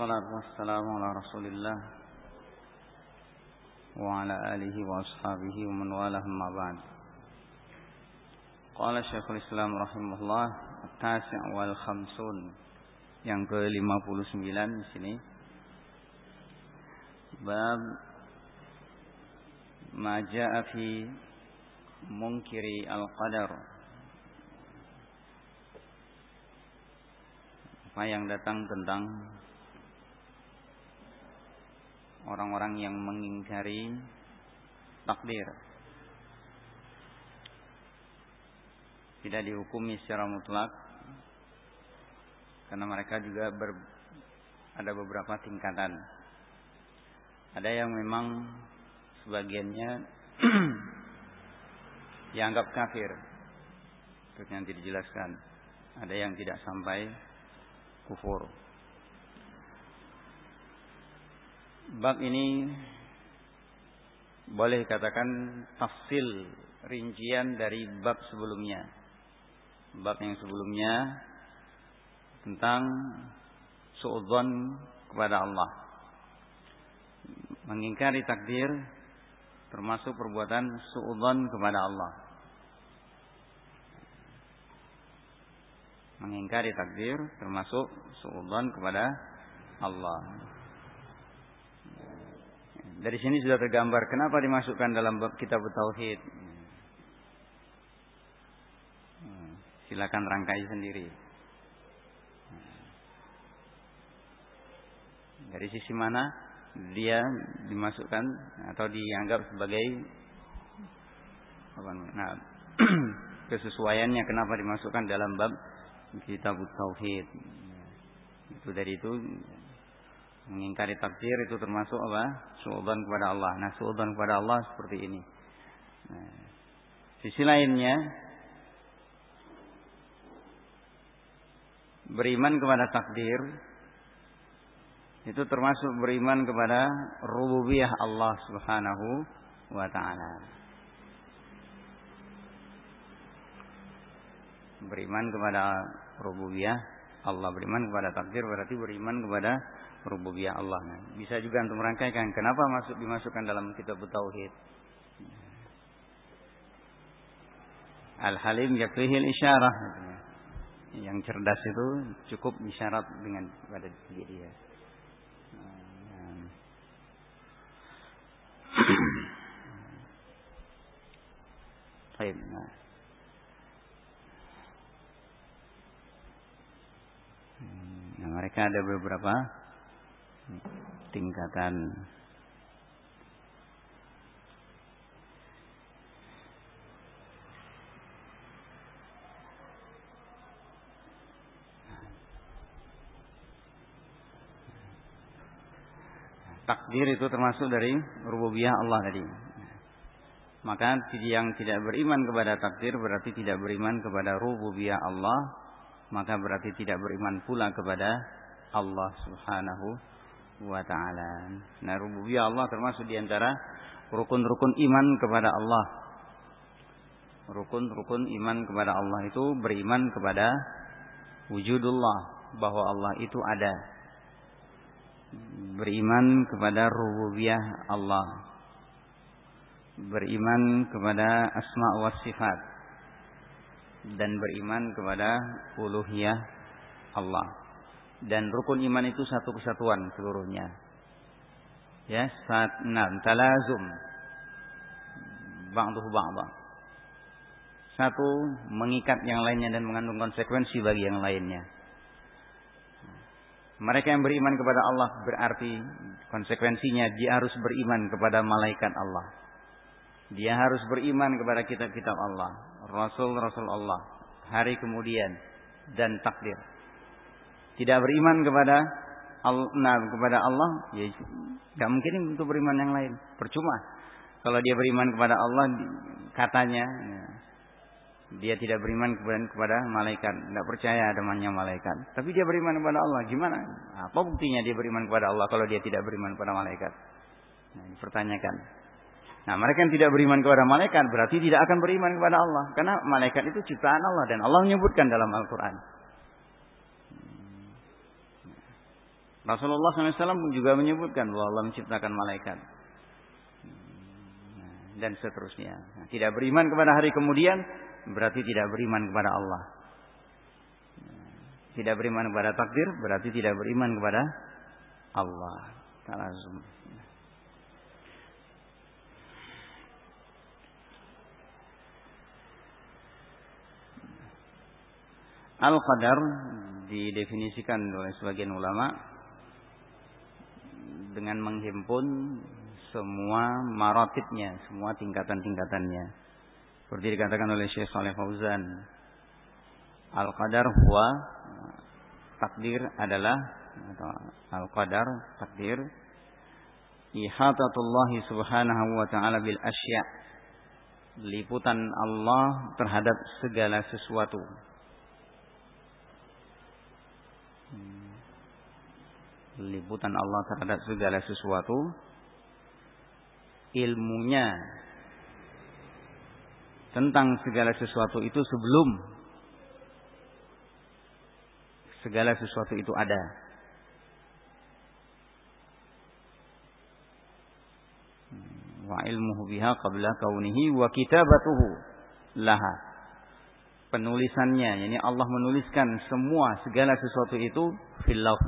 Wassalatu wassalamu ala rasulillah Wa ala alihi wa ashabihi wa man walah ma ba'd. Qala Syekhul Islam rahimahullah At-tasi' wal khamsun. Yang ke-59 di sini. Bab Ma ja'a fi munkiri al-qadar. Apa yang datang tentang orang-orang yang mengingkari takdir. Tidak dihukumi secara mutlak karena mereka juga ber, ada beberapa tingkatan. Ada yang memang sebagiannya dianggap kafir. Itu nanti dijelaskan. Ada yang tidak sampai kufur. Bab ini boleh katakan tafsil rincian dari bab sebelumnya. Bab yang sebelumnya tentang suudzon kepada Allah. Mengingkari takdir termasuk perbuatan suudzon kepada Allah. Mengingkari takdir termasuk suudzon kepada Allah. Dari sini sudah tergambar kenapa dimasukkan dalam bab kitab tauhid. Hmm, silakan rangkai sendiri. Dari sisi mana dia dimasukkan atau dianggap sebagai apa nah, kesesuaiannya kenapa dimasukkan dalam bab kitab tauhid. Itu dari itu Mengingkari takdir itu termasuk apa? Suudzon kepada Allah. Nah, suudzon kepada Allah seperti ini. Nah, sisi lainnya beriman kepada takdir itu termasuk beriman kepada rububiyah Allah Subhanahu wa taala. Beriman kepada rububiyah Allah, beriman kepada takdir berarti beriman kepada rububiyah Allah. Nah, bisa juga untuk merangkaikan kenapa masuk dimasukkan dalam kitab tauhid. Al-Halim yakfihil isyarah. Yang cerdas itu cukup isyarat dengan pada dia. Baik. Nah. nah, mereka ada beberapa tingkatan takdir itu termasuk dari rububiyah Allah tadi. Maka yang tidak beriman kepada takdir berarti tidak beriman kepada rububiyah Allah, maka berarti tidak beriman pula kepada Allah Subhanahu wa taala. Nah, rububiyah Allah termasuk di antara rukun-rukun iman kepada Allah. Rukun-rukun iman kepada Allah itu beriman kepada wujudullah bahwa Allah itu ada. Beriman kepada rububiyah Allah. Beriman kepada asma wa sifat dan beriman kepada uluhiyah Allah dan rukun iman itu satu kesatuan seluruhnya. Ya, saat enam talazum ba'duhu ba'dha. Satu mengikat yang lainnya dan mengandung konsekuensi bagi yang lainnya. Mereka yang beriman kepada Allah berarti konsekuensinya dia harus beriman kepada malaikat Allah. Dia harus beriman kepada kitab-kitab Allah, rasul-rasul Allah, hari kemudian dan takdir tidak beriman kepada nah, kepada Allah, ya tidak mungkin untuk beriman yang lain. Percuma. Kalau dia beriman kepada Allah, katanya ya, dia tidak beriman kepada, malaikat, tidak percaya ada adanya malaikat. Tapi dia beriman kepada Allah. Gimana? Apa buktinya dia beriman kepada Allah kalau dia tidak beriman kepada malaikat? Nah, dipertanyakan. Nah, mereka yang tidak beriman kepada malaikat berarti tidak akan beriman kepada Allah. Karena malaikat itu ciptaan Allah dan Allah menyebutkan dalam Al-Quran. Rasulullah SAW juga menyebutkan bahwa Allah menciptakan malaikat. Dan seterusnya. Tidak beriman kepada hari kemudian berarti tidak beriman kepada Allah. Tidak beriman kepada takdir berarti tidak beriman kepada Allah. Al-Qadar didefinisikan oleh sebagian ulama dengan menghimpun semua marotipnya, semua tingkatan-tingkatannya. Seperti dikatakan oleh Syekh Saleh Fauzan. Al-Qadar huwa takdir adalah al-qadar takdir ihatatullahi subhanahu wa ta'ala bil asya liputan Allah terhadap segala sesuatu liputan Allah terhadap segala sesuatu ilmunya tentang segala sesuatu itu sebelum segala sesuatu itu ada. Wa ilmuhu biha qabla kaunihi wa kitabatuhu laha. Penulisannya, yani Allah menuliskan semua segala sesuatu itu fil lauh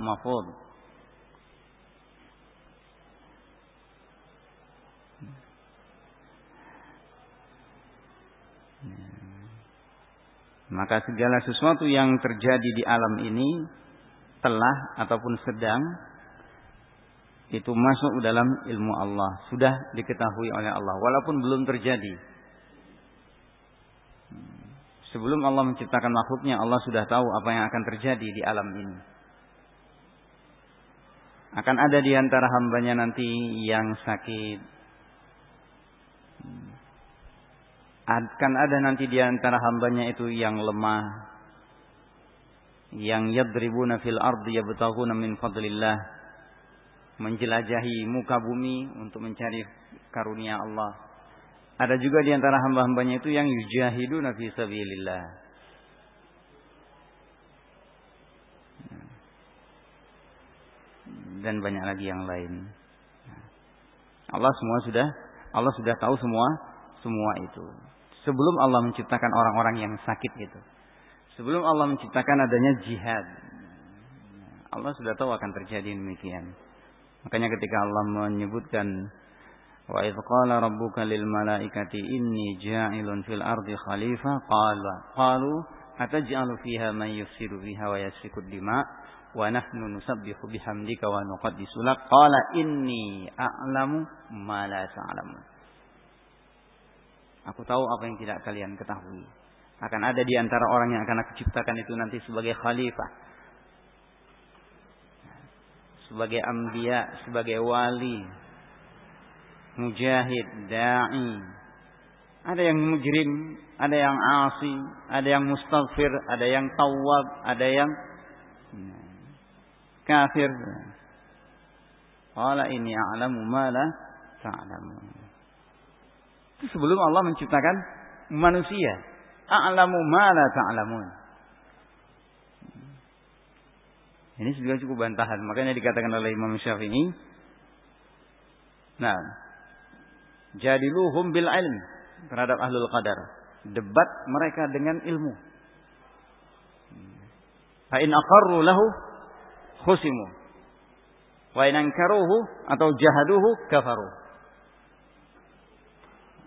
Maka segala sesuatu yang terjadi di alam ini telah ataupun sedang itu masuk dalam ilmu Allah, sudah diketahui oleh Allah walaupun belum terjadi. Sebelum Allah menciptakan makhluknya, Allah sudah tahu apa yang akan terjadi di alam ini. Akan ada di antara hambanya nanti yang sakit, akan ada nanti di antara hambanya itu yang lemah. Yang yadribuna fil ardi yabtaghuna min fadlillah. Menjelajahi muka bumi untuk mencari karunia Allah. Ada juga di antara hamba-hambanya itu yang yujahiduna fi sabilillah. Dan banyak lagi yang lain. Allah semua sudah Allah sudah tahu semua semua itu sebelum Allah menciptakan orang-orang yang sakit itu. Sebelum Allah menciptakan adanya jihad. Allah sudah tahu akan terjadi demikian. Makanya ketika Allah menyebutkan wa idz qala rabbuka lil malaikati inni ja'ilun fil ardi khalifah qala qalu ataj'alu fiha man yufsidu fiha wa yasfiku dima wa nahnu nusabbihu bihamdika wa nuqaddisu lak qala inni a'lamu ma la ta'lamun Aku tahu apa yang tidak kalian ketahui. Akan ada di antara orang yang akan aku ciptakan itu nanti sebagai khalifah. Sebagai ambia, sebagai wali. Mujahid, da'i. Ada yang mujrim, ada yang asi, ada yang mustaghfir, ada yang tawab, ada yang kafir. Qala ini a'lamu ma la ta'lamun sebelum Allah menciptakan manusia. A'lamu ma la ta'lamun. Ini juga cukup bantahan. Makanya dikatakan oleh Imam Syafi'i. Nah. Jadiluhum bil ilm. Terhadap ahlul qadar. Debat mereka dengan ilmu. Fa in aqarru lahu khusimu. Wa in ankaruhu atau jahaduhu kafaru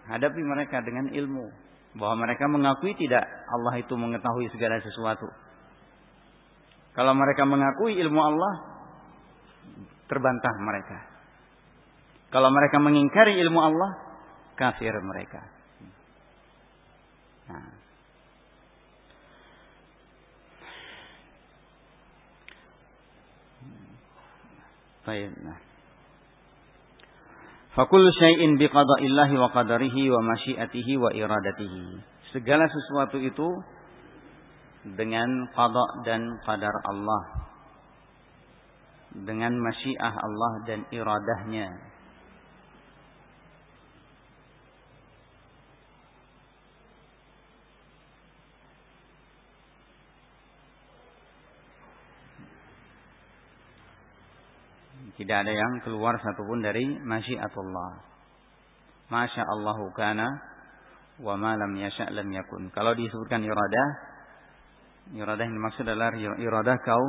hadapi mereka dengan ilmu bahwa mereka mengakui tidak Allah itu mengetahui segala sesuatu. Kalau mereka mengakui ilmu Allah, terbantah mereka. Kalau mereka mengingkari ilmu Allah, kafir mereka. Nah. Baik. Nah. Fakul syai'in biqada'illahi wa qadarihi wa masyiatihi wa iradatihi. Segala sesuatu itu dengan qada dan qadar Allah. Dengan masyiah Allah dan iradahnya. Tidak ada yang keluar satupun dari masyiatullah. Masya Allahu kana wa ma lam yasha' lam yakun. Kalau disebutkan iradah, iradah yang dimaksud adalah iradah kau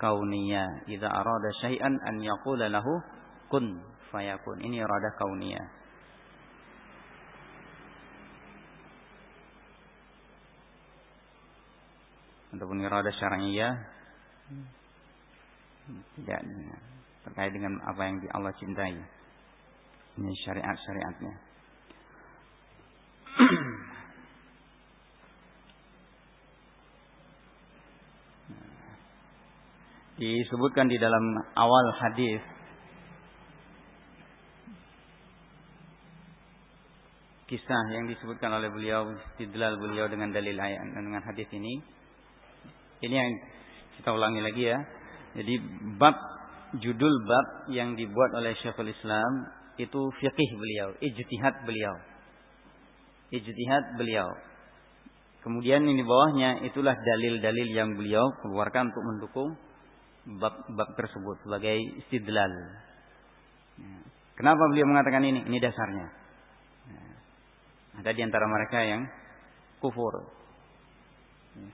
kauniyah. Idza arada syai'an an yaqula lahu kun fayakun. Ini iradah kauniyah. Ataupun iradah syar'iyah tidak terkait dengan apa yang Allah cintai. Ini syariat-syariatnya. Disebutkan di dalam awal hadis kisah yang disebutkan oleh beliau, istidlal beliau dengan dalil ayat dengan hadis ini. Ini yang kita ulangi lagi ya. Jadi bab judul bab yang dibuat oleh Syekhul Islam itu fikih beliau, ijtihad beliau. Ijtihad beliau. Kemudian ini bawahnya itulah dalil-dalil yang beliau keluarkan untuk mendukung bab-bab tersebut sebagai istidlal. Kenapa beliau mengatakan ini? Ini dasarnya. Ada di antara mereka yang kufur.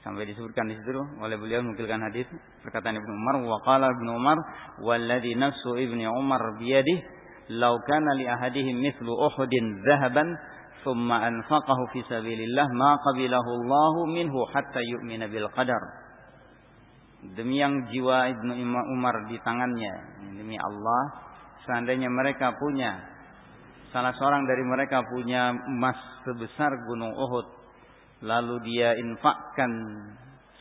Sampai disebutkan di situ oleh beliau menukilkan hadis perkataan Ibnu Umar wa qala Ibnu Umar walladzi nafsu Ibnu Umar biyadihi law kana li ahadihim mithlu Uhudin dhahaban thumma anfaqahu fi sabilillah ma qabilahu Allahu minhu hatta yu'mina bil qadar demi yang jiwa Ibnu Umar di tangannya demi Allah seandainya mereka punya salah seorang dari mereka punya emas sebesar gunung Uhud lalu dia infakkan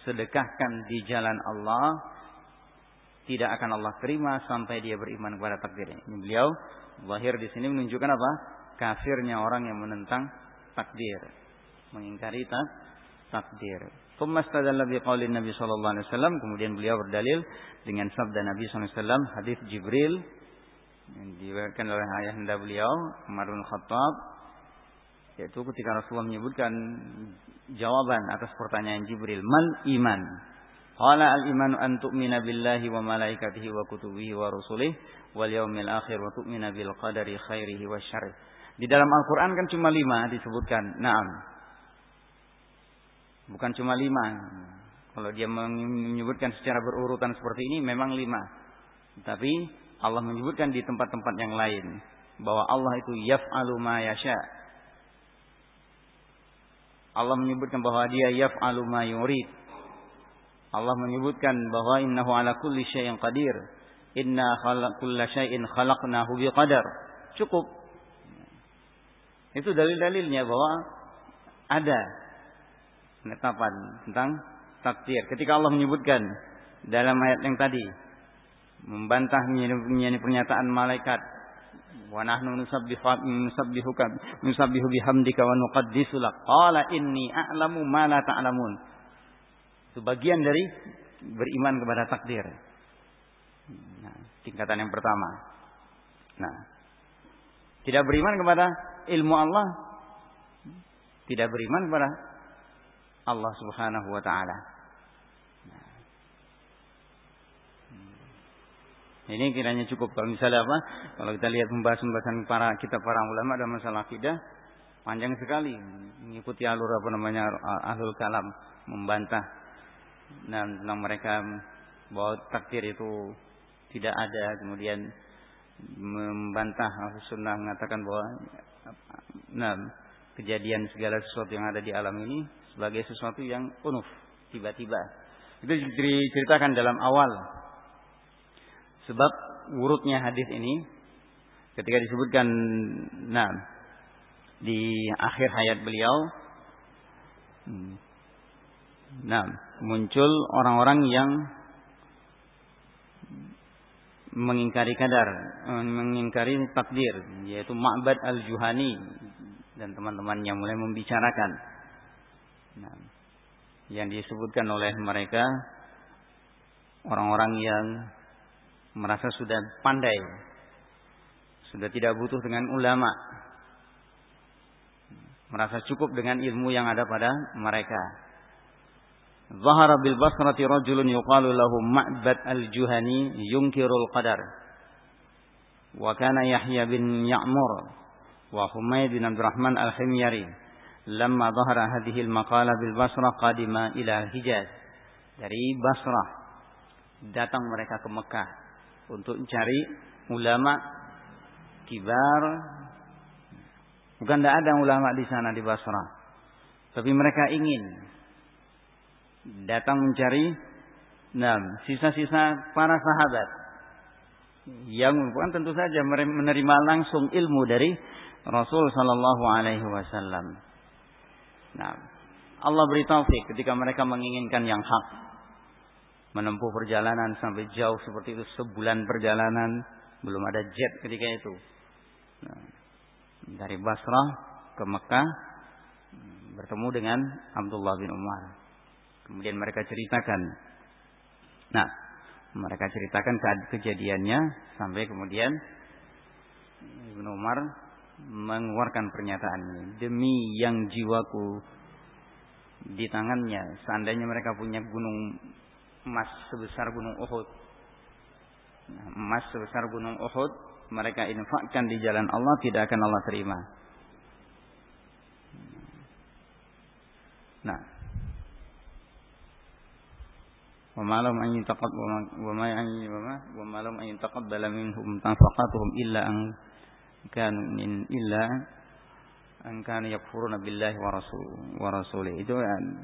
sedekahkan di jalan Allah. Tidak akan Allah terima sampai dia beriman kepada takdir. Ini beliau lahir di sini menunjukkan apa? Kafirnya orang yang menentang takdir. Mengingkari tak takdir. Nabi alaihi wasallam. Kemudian beliau berdalil dengan sabda Nabi wasallam hadis Jibril yang diriwayatkan oleh ayahanda beliau Umar bin Khattab yaitu ketika Rasulullah menyebutkan jawaban atas pertanyaan Jibril, "Mal iman?" Qala al-iman an tu'mina billahi wa malaikatihi wa kutubihi wa rusulih wal yaumil akhir wa tu'mina bil qadari khairihi wa syarrih. Di dalam Al-Qur'an kan cuma lima disebutkan. Naam. Bukan cuma lima. Kalau dia menyebutkan secara berurutan seperti ini memang lima. Tapi Allah menyebutkan di tempat-tempat yang lain bahwa Allah itu yaf'alu ma yasha' Allah menyebutkan bahwa dia yaf'alu ma yurid. Allah menyebutkan bahwa innahu ala kulli syai'in qadir. Inna kulla syai'in khalaqnahu biqadar. Cukup. Itu dalil-dalilnya bahwa ada penetapan tentang takdir. Ketika Allah menyebutkan dalam ayat yang tadi membantah pernyataan malaikat wa nahnu nusabbihu nusabbihuka nusabbihu bihamdika wa nuqaddisu lak. Qala inni a'lamu ma la ta'lamun. Itu bagian dari beriman kepada takdir. Nah, tingkatan yang pertama. Nah tidak beriman kepada ilmu Allah tidak beriman kepada Allah Subhanahu wa taala Ini kiranya cukup. Kalau misalnya apa? Kalau kita lihat pembahasan-pembahasan para kita para ulama dalam masalah akidah panjang sekali mengikuti alur apa namanya ahlul kalam membantah dan tentang mereka bahwa takdir itu tidak ada kemudian membantah sunnah mengatakan bahwa nah kejadian segala sesuatu yang ada di alam ini sebagai sesuatu yang unuf tiba-tiba itu diceritakan dalam awal Sebab urutnya hadis ini ketika disebutkan nah di akhir hayat beliau nah muncul orang-orang yang mengingkari kadar, mengingkari takdir, yaitu Ma'bad al-Juhani dan teman-temannya mulai membicarakan. Nah, yang disebutkan oleh mereka orang-orang yang merasa sudah pandai, sudah tidak butuh dengan ulama, merasa cukup dengan ilmu yang ada pada mereka. Zahara bil Basrati rajulun yuqalu lahu Ma'bad al-Juhani yunkirul qadar. Wa kana Yahya bin Ya'mur wa Humayd bin Abdurrahman al-Himyari lamma zahara hadhihi al-maqala bil Basra qadima ila Hijaz. Dari Basrah datang mereka ke Mekah untuk mencari ulama kibar. Bukan tidak ada ulama di sana di Basrah tapi mereka ingin datang mencari nah sisa-sisa para sahabat yang bukan tentu saja menerima langsung ilmu dari Rasul Sallallahu Alaihi Wasallam. Nah, Allah beri taufik ketika mereka menginginkan yang hak, menempuh perjalanan sampai jauh seperti itu sebulan perjalanan, belum ada jet ketika itu. Nah, dari Basrah ke Mekah bertemu dengan Abdullah bin Umar. Kemudian mereka ceritakan. Nah, mereka ceritakan kejadiannya sampai kemudian Ibnu Umar mengeluarkan pernyataan demi yang jiwaku di tangannya seandainya mereka punya gunung emas sebesar gunung Uhud nah, emas sebesar gunung Uhud mereka infakkan di jalan Allah tidak akan Allah terima nah وما لهم أن يتقبل وما وما وما لهم أن يتقبل منهم نفقاتهم إلا أن كانوا من إلا أن كانوا يكفرون بالله ورسوله itu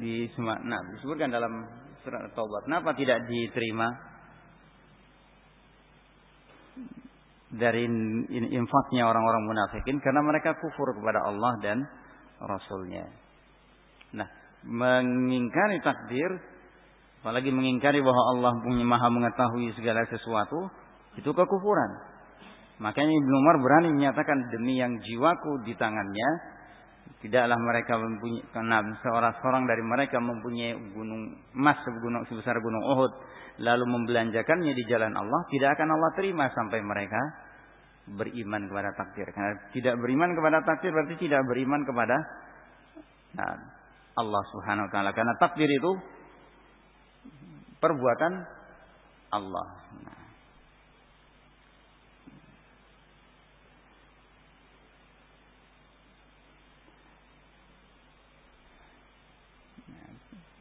di nah, disebutkan dalam surat Taubat kenapa tidak diterima dari infaknya orang-orang munafikin karena mereka kufur kepada Allah dan Rasulnya. Nah, mengingkari takdir Apalagi mengingkari bahwa Allah punya maha mengetahui segala sesuatu. Itu kekufuran. Makanya Ibnu Umar berani menyatakan demi yang jiwaku di tangannya. Tidaklah mereka mempunyai, karena seorang seorang dari mereka mempunyai gunung emas gunung sebesar gunung Uhud. Lalu membelanjakannya di jalan Allah. Tidak akan Allah terima sampai mereka beriman kepada takdir. Karena tidak beriman kepada takdir berarti tidak beriman kepada nah, Allah Subhanahu wa taala. Karena takdir itu perbuatan Allah. Nah.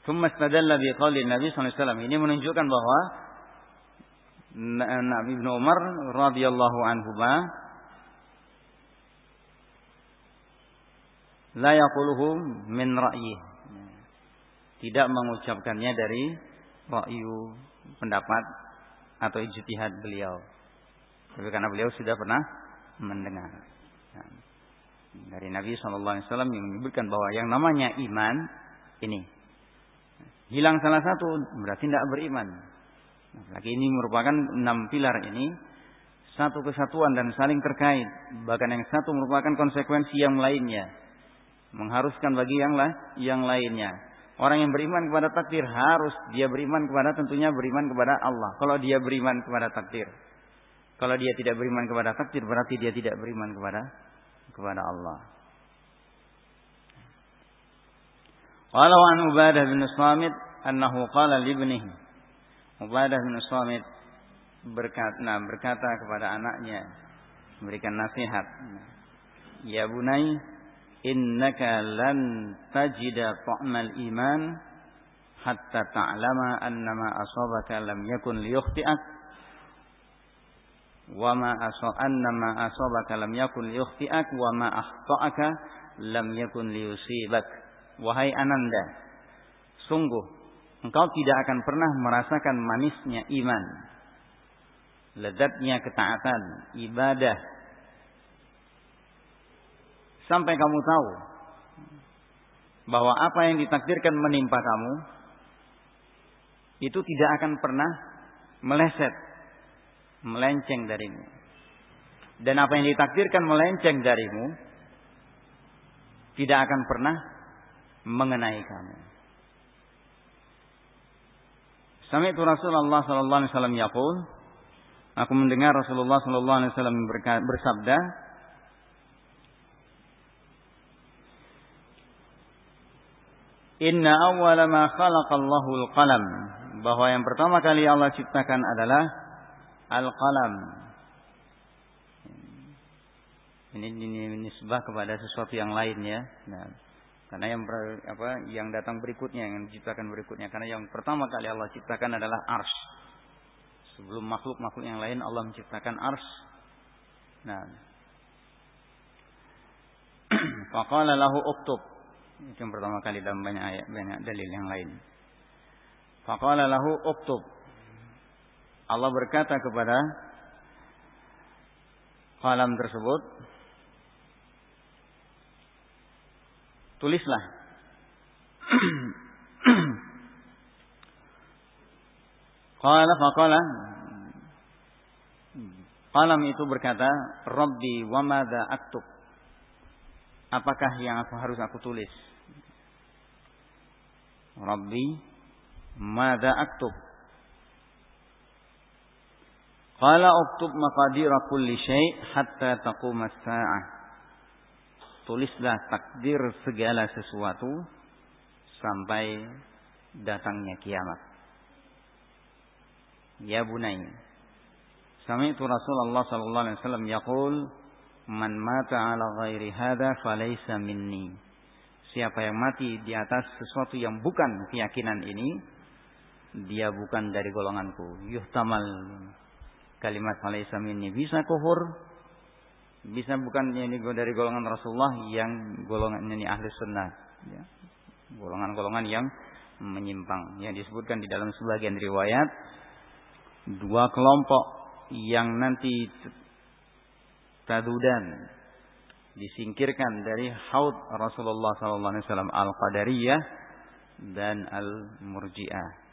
Thumma istadalla biqauli Nabi sallallahu alaihi wasallam. Ini menunjukkan bahwa Nabi Ibnu Umar radhiyallahu anhu la yaquluhu min ra'yi. Tidak mengucapkannya dari ra'yu pendapat atau ijtihad beliau. Tapi karena beliau sudah pernah mendengar. Nah, dari Nabi SAW yang menyebutkan bahwa yang namanya iman ini hilang salah satu berarti tidak beriman. Lagi ini merupakan enam pilar ini satu kesatuan dan saling terkait. Bahkan yang satu merupakan konsekuensi yang lainnya, mengharuskan bagi yang lah yang lainnya. Orang yang beriman kepada takdir harus dia beriman kepada tentunya beriman kepada Allah. Kalau dia beriman kepada takdir. Kalau dia tidak beriman kepada takdir berarti dia tidak beriman kepada kepada Allah. Qala an Ubadah bin Samit annahu qala li ibnihi. Ubadah bin Samit berkata, nah, berkata kepada anaknya memberikan nasihat. Ya bunai innaka lan tajida ta'mal iman hatta ta'lama annama asabaka lam yakun liyukhti'ak wa ma annama asabaka lam yakun liyukhti'ak wa ma akhta'aka lam yakun liyusibak wahai ananda sungguh engkau tidak akan pernah merasakan manisnya iman lezatnya ketaatan ibadah sampai kamu tahu bahwa apa yang ditakdirkan menimpa kamu itu tidak akan pernah meleset, melenceng darimu. Dan apa yang ditakdirkan melenceng darimu tidak akan pernah mengenai kamu. Sampai itu Rasulullah sallallahu alaihi wasallam yaqul, aku mendengar Rasulullah sallallahu alaihi wasallam bersabda, Inna awwala ma khalaqallahu al-qalam. Bahwa yang pertama kali Allah ciptakan adalah al-qalam. Ini ini nisbah kepada sesuatu yang lain ya. Nah, karena yang apa yang datang berikutnya yang diciptakan berikutnya karena yang pertama kali Allah ciptakan adalah ars. Sebelum makhluk-makhluk yang lain Allah menciptakan ars. Nah. Faqala lahu uktub. Itu yang pertama kali dalam banyak ayat, banyak dalil yang lain. Faqala lahu uktub. Allah berkata kepada kalam tersebut, tulislah. Qala faqala Qalam itu berkata, Rabbi wa madha aktub. Apakah yang aku harus aku tulis? Rabbi madha aktub. Qala uktub maqadira kulli syai' hatta taqum as-sa'ah. Tulislah takdir segala sesuatu sampai datangnya kiamat. Ya bunai. Sami'tu Rasulullah sallallahu alaihi wasallam yaqul man mata ala ghairi hadza falaysa minni. Siapa yang mati di atas sesuatu yang bukan keyakinan ini, dia bukan dari golonganku. Yuhtamal kalimat falaysa minni bisa kufur bisa bukan ini dari golongan Rasulullah yang golongan ini ahli sunnah ya. golongan-golongan yang menyimpang yang disebutkan di dalam sebagian riwayat dua kelompok yang nanti tadudan disingkirkan dari haud Rasulullah SAW al-qadariyah dan al-murji'ah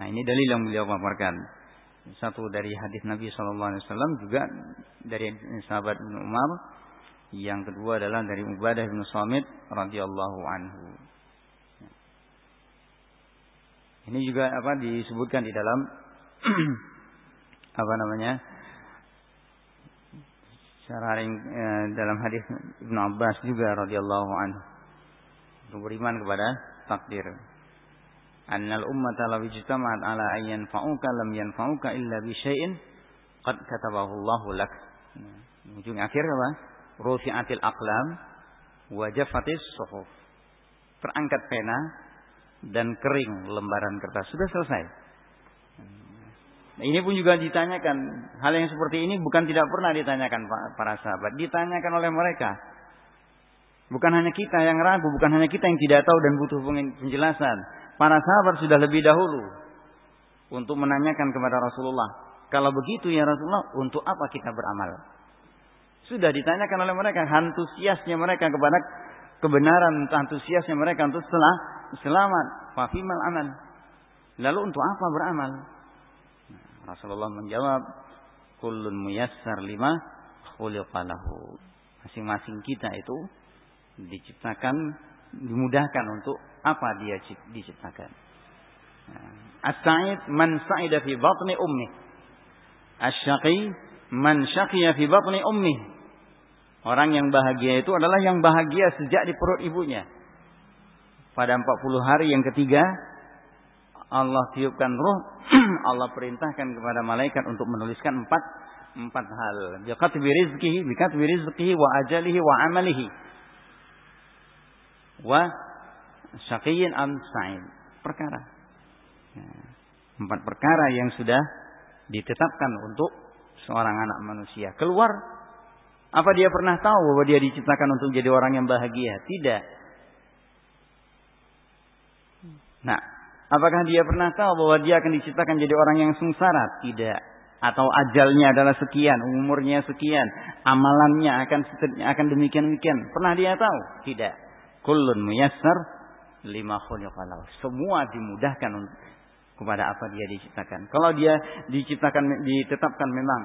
Nah ini dalil yang beliau paparkan. Satu dari hadis Nabi Shallallahu Alaihi Wasallam juga dari sahabat Ibn Umar. Yang kedua adalah dari Ubadah bin Samit radhiyallahu anhu. Ini juga apa disebutkan di dalam apa namanya secara eh, dalam hadis Ibn Abbas juga radhiyallahu anhu beriman kepada takdir annal ummata law ijtama'at ala an yanfa'uka lam yanfa'uka illa bi syai'in qad katabahu Allahu lak. Ujung akhir apa? Rufi'atil aqlam wa jaffatis suhuf. Terangkat pena dan kering lembaran kertas. Sudah selesai. Ini pun juga ditanyakan. Hal yang seperti ini bukan tidak pernah ditanyakan para sahabat. Ditanyakan oleh mereka. Bukan hanya kita yang ragu, bukan hanya kita yang tidak tahu dan butuh penjelasan. Para sahabat sudah lebih dahulu untuk menanyakan kepada Rasulullah. Kalau begitu ya Rasulullah, untuk apa kita beramal? Sudah ditanyakan oleh mereka, antusiasnya mereka kepada kebenaran, antusiasnya mereka untuk setelah selamat. Fafimal amal. Lalu untuk apa beramal? Rasulullah menjawab, Kullun muyassar lima khuliqalahu. Masing-masing kita itu diciptakan, dimudahkan untuk apa dia diciptakan. As-sa'id man sa'ida fi batni ummi. Asy-syaqi man syaqiya fi batni ummi. Orang yang bahagia itu adalah yang bahagia sejak di perut ibunya. Pada 40 hari yang ketiga Allah tiupkan ruh, Allah perintahkan kepada malaikat untuk menuliskan empat empat hal. Biqatbi rizqihi, biqatbi rizqihi wa ajalihi wa amalihi. Wa syaqiyin am sa'id. Perkara. Ya. Empat perkara yang sudah ditetapkan untuk seorang anak manusia. Keluar. Apa dia pernah tahu bahwa dia diciptakan untuk jadi orang yang bahagia? Tidak. Nah, apakah dia pernah tahu bahwa dia akan diciptakan jadi orang yang sengsara? Tidak. Atau ajalnya adalah sekian, umurnya sekian, amalannya akan akan demikian-demikian. Pernah dia tahu? Tidak. Kullun muyassar lima khuliqalahu. Semua dimudahkan kepada apa dia diciptakan. Kalau dia diciptakan ditetapkan memang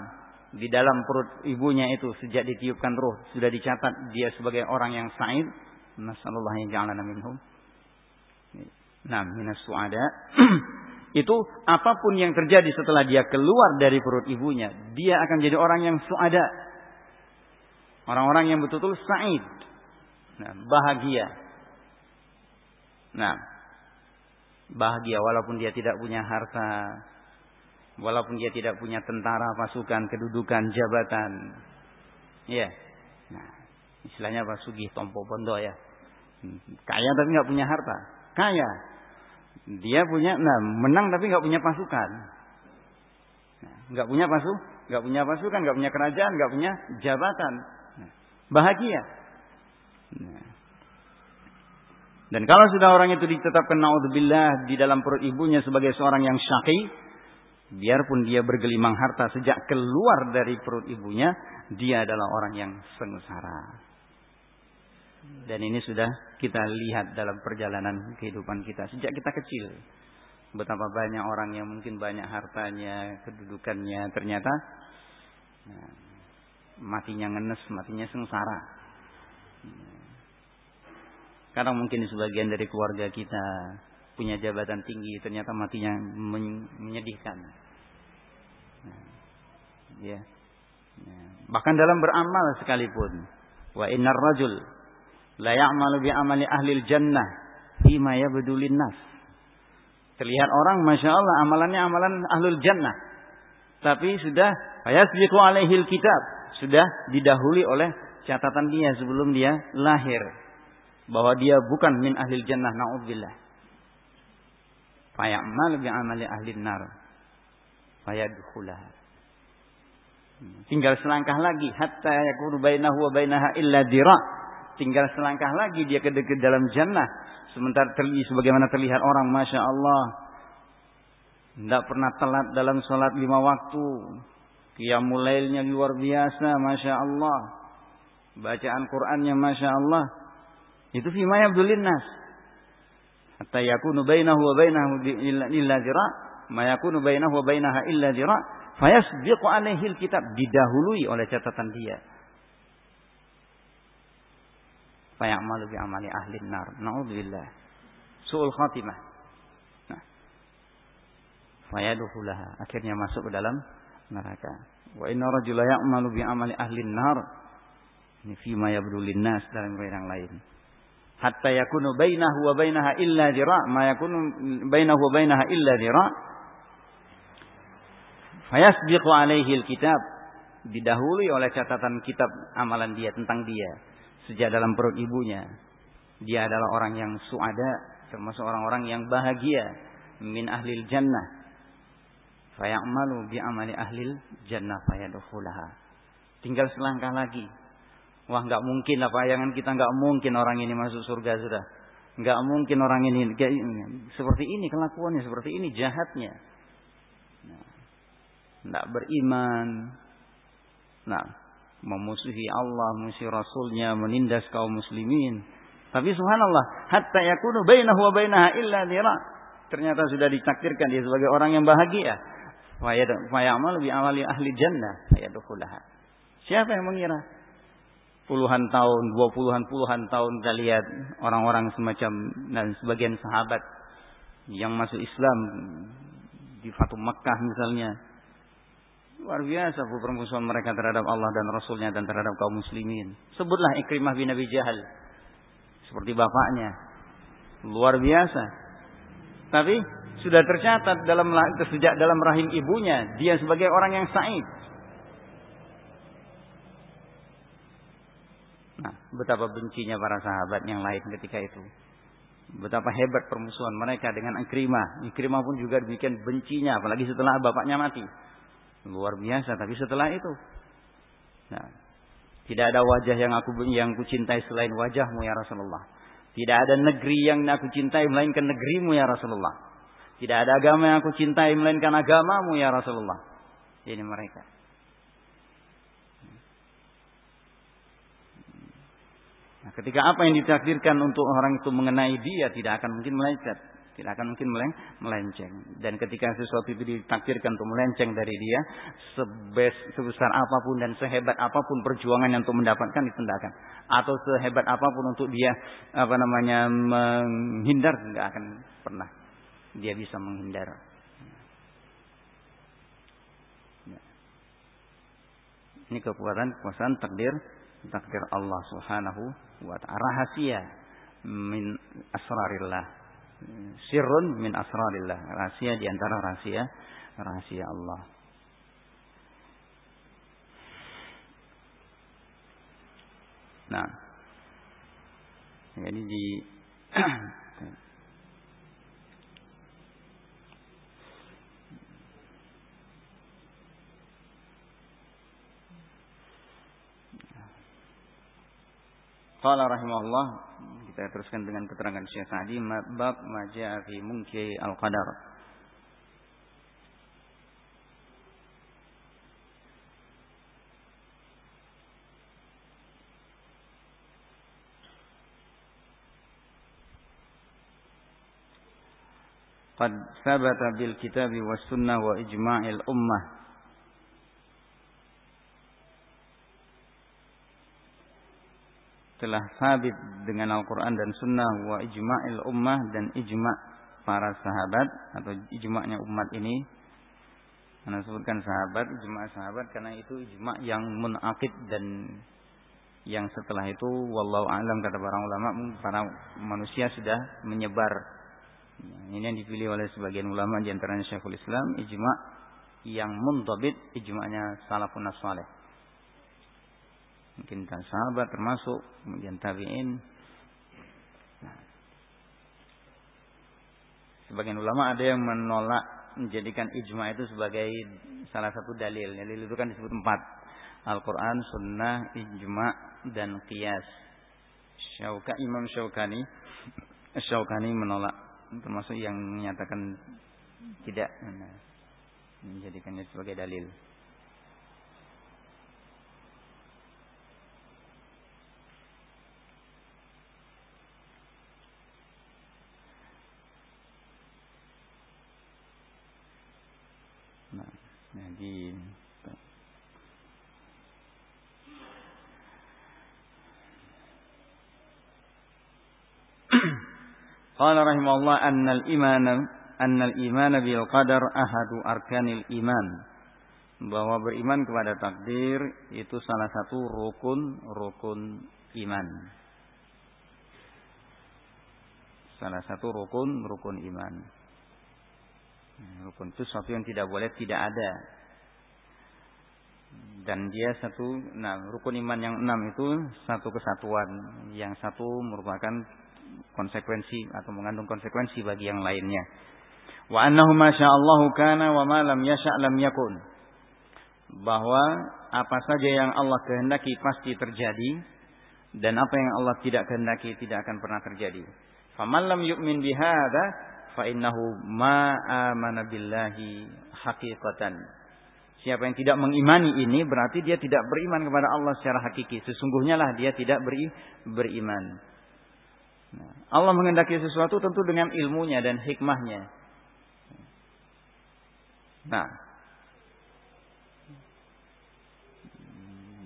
di dalam perut ibunya itu sejak ditiupkan roh sudah dicatat dia sebagai orang yang sa'id. Nasallallahu yang ja'alana minhum. Nah, minas su'ada. itu apa pun yang terjadi setelah dia keluar dari perut ibunya, dia akan jadi orang yang su'ada. Orang-orang yang betul-betul sa'id. Nah, bahagia. Nah, bahagia walaupun dia tidak punya harta, Walaupun dia tidak punya tentara, pasukan, kedudukan, jabatan. Ya. Nah, istilahnya apa? Sugih tompo bondo ya. Kaya tapi nggak punya harta. Kaya. Dia punya, nah menang tapi nggak punya pasukan. Nah, nggak punya pasukan, nggak punya pasukan, nggak punya kerajaan, nggak punya jabatan. Nah, bahagia. Nah. Dan kalau sudah orang itu ditetapkan naudzubillah di dalam perut ibunya sebagai seorang yang syaqi, biarpun dia bergelimang harta sejak keluar dari perut ibunya, dia adalah orang yang sengsara. Dan ini sudah kita lihat dalam perjalanan kehidupan kita sejak kita kecil. Betapa banyak orang yang mungkin banyak hartanya, kedudukannya, ternyata nah, matinya ngenes, matinya sengsara. Kadang mungkin sebagian dari keluarga kita punya jabatan tinggi, ternyata matinya menyedihkan. Nah, ya. ya. Bahkan dalam beramal sekalipun, wa innar rajul la ya'malu bi amali ahli jannah fima yabdulin nas. Terlihat orang Masya Allah amalannya amalan ahlul jannah. Tapi sudah fayasbiqu alaihil kitab. Sudah didahului oleh catatan dia sebelum dia lahir bahwa dia bukan min ahli jannah naudzubillah. Fayamal bi amali ahli nar. Fayadkhulah. Tinggal selangkah lagi hatta yakunu bainahu wa bainaha illa dira. Tinggal selangkah lagi dia ke dekat dalam jannah. Sementara terlihat sebagaimana terlihat orang masya Allah tidak pernah telat dalam sholat lima waktu. Qiyamul luar biasa, masya Allah. Bacaan Qurannya masya Allah itu fima yabdulin nas. Hatta yakunu bainahu wa bainahu illa zira. Ma yakunu bainahu wa bainaha illa zira. Fayasbiqu alaihi kitab. Didahului oleh catatan dia. Fayamalu bi amali ahli nar. Na'udzubillah. Su'ul khatimah. Nah. Fayaduhulaha. Akhirnya masuk ke dalam neraka. Wa inna rajula ya'malu bi amali ahli nar. Ini fima yabdulin nas dalam yang lain hatta yakunu bainahu wa bainaha illa dira ma yakunu bainahu wa bainaha illa dira fayasbiqu alaihi alkitab. Didahului oleh catatan kitab amalan dia tentang dia. Sejak dalam perut ibunya. Dia adalah orang yang suada termasuk orang-orang yang bahagia. Min ahlil jannah. Fayamalu bi amali ahlil jannah fayadkhulaha. Tinggal selangkah lagi Wah nggak mungkin lah bayangan kita nggak mungkin orang ini masuk surga sudah. Nggak mungkin orang ini seperti ini kelakuannya, seperti ini jahatnya. Nah, nggak beriman. Nah, memusuhi Allah, memusuhi Rasulnya, menindas kaum muslimin. Tapi subhanallah, hatta yakunu bainahu wa bainaha illa dira. Ternyata sudah ditakdirkan dia sebagai orang yang bahagia. Fayamal bi amali ahli jannah fayadukhulaha. Siapa yang mengira? Puluhan tahun, dua puluhan puluhan tahun kita lihat orang-orang semacam dan sebagian sahabat yang masuk Islam di Fatu Makkah misalnya. Luar biasa permusuhan mereka terhadap Allah dan Rasulnya dan terhadap kaum muslimin. Sebutlah Ikrimah bin Abi Jahal. Seperti bapaknya. Luar biasa. Tapi sudah tercatat dalam sejak dalam rahim ibunya. Dia sebagai orang yang sa'id. Nah, betapa bencinya para sahabat yang lain ketika itu. Betapa hebat permusuhan mereka dengan Ikrimah. Ikrimah pun juga demikian bencinya, apalagi setelah bapaknya mati. Luar biasa, tapi setelah itu. Nah, tidak ada wajah yang aku yang aku cintai selain wajahmu ya Rasulullah. Tidak ada negeri yang aku cintai melainkan negerimu ya Rasulullah. Tidak ada agama yang aku cintai melainkan agamamu ya Rasulullah. Ini mereka. Ketika apa yang ditakdirkan untuk orang itu mengenai dia tidak akan mungkin melenceng, tidak akan mungkin melenceng. Dan ketika sesuatu itu ditakdirkan untuk melenceng dari dia, sebes, sebesar apa pun dan sehebat apa pun perjuangan yang untuk mendapatkan itu tidak akan. Atau sehebat apa pun untuk dia apa namanya menghindar tidak akan pernah dia bisa menghindar. Ya. Ini kekuatan kekuasaan takdir takdir Allah Subhanahu ta'ala rahasia min asrarillah. Sirrun min asrarillah, rahasia di antara rahasia rahasia Allah. Nah, jadi di Qala rahimahullah kita teruskan dengan keterangan Syekh Sa'di bab maja'a fi mungki al-qadar. قد ثبت بالكتاب والسنة وإجماع الأمة telah sabit dengan Al-Quran dan Sunnah wa ijma'il ummah dan ijma' para sahabat atau ijma'nya umat ini Anda sebutkan sahabat, ijma' sahabat karena itu ijma' yang munakid dan yang setelah itu wallahu alam kata para ulama para manusia sudah menyebar. Ini yang dipilih oleh sebagian ulama di antaranya Syekhul Islam ijma' yang muntabit ijma'nya salafun salih mungkin dan sahabat termasuk kemudian tabi'in. Nah. sebagian ulama ada yang menolak menjadikan ijma itu sebagai salah satu dalil. Dalil itu kan disebut empat. Al-Quran, Sunnah, Ijma dan Qiyas. Syauka, Imam Syaukani Syaukani menolak. Termasuk yang menyatakan tidak menjadikannya sebagai dalil Jadi Qala rahimahullah annal imana annal imana bil qadar ahadu arkanil iman. Bahwa beriman kepada takdir itu salah satu rukun rukun iman. Salah satu rukun rukun iman. Rukun itu sesuatu yang tidak boleh tidak ada. Dan dia satu, nah rukun iman yang enam itu satu kesatuan. Yang satu merupakan konsekuensi atau mengandung konsekuensi bagi yang lainnya. Wa annahu masyaallahu kana wa ma lam yasha' lam yakun. Bahwa apa saja yang Allah kehendaki pasti terjadi dan apa yang Allah tidak kehendaki tidak akan pernah terjadi. Faman lam yu'min bihadza fa innahu ma amana billahi haqiqatan. Siapa yang tidak mengimani ini berarti dia tidak beriman kepada Allah secara hakiki. Sesungguhnya lah dia tidak beri, beriman. Nah, Allah mengendaki sesuatu tentu dengan ilmunya dan hikmahnya. Nah,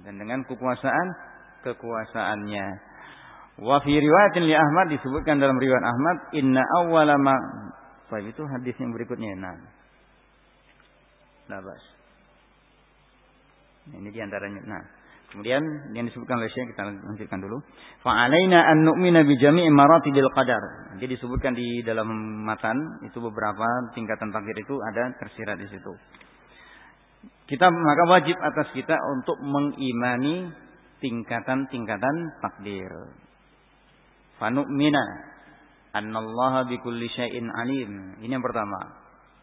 dan dengan kekuasaan kekuasaannya. Wa fi riwayatin li Ahmad disebutkan dalam riwayat Ahmad inna awwala ma Baik itu hadis yang berikutnya. Nah. Nah, bas. Ini di antaranya. Nah, kemudian yang disebutkan oleh Syekh kita lanjutkan dulu. Fa'alaina an nu'mina bi jami'i maratidil qadar. Jadi disebutkan di dalam matan itu beberapa tingkatan takdir itu ada tersirat di situ. Kita maka wajib atas kita untuk mengimani tingkatan-tingkatan takdir fanu'mina annallaha bikulli syai'in alim. Ini yang pertama,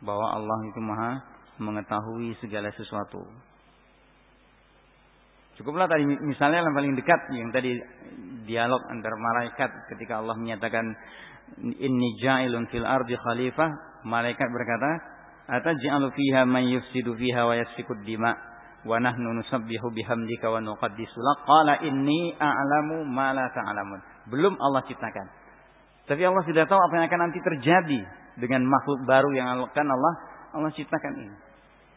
bahwa Allah itu Maha mengetahui segala sesuatu. Cukuplah tadi misalnya yang paling dekat yang tadi dialog antara malaikat ketika Allah menyatakan inni ja'ilun fil ardi khalifah, malaikat berkata, "Ataj'alu fiha man yufsidu fiha wa yasfikud dima' wa nahnu nusabbihu bihamdika wa nuqaddisu lak." Qala inni a'lamu ma la ta'lamun. Belum Allah ciptakan. Tapi Allah sudah tahu apa yang akan nanti terjadi dengan makhluk baru yang akan Allah Allah ciptakan ini.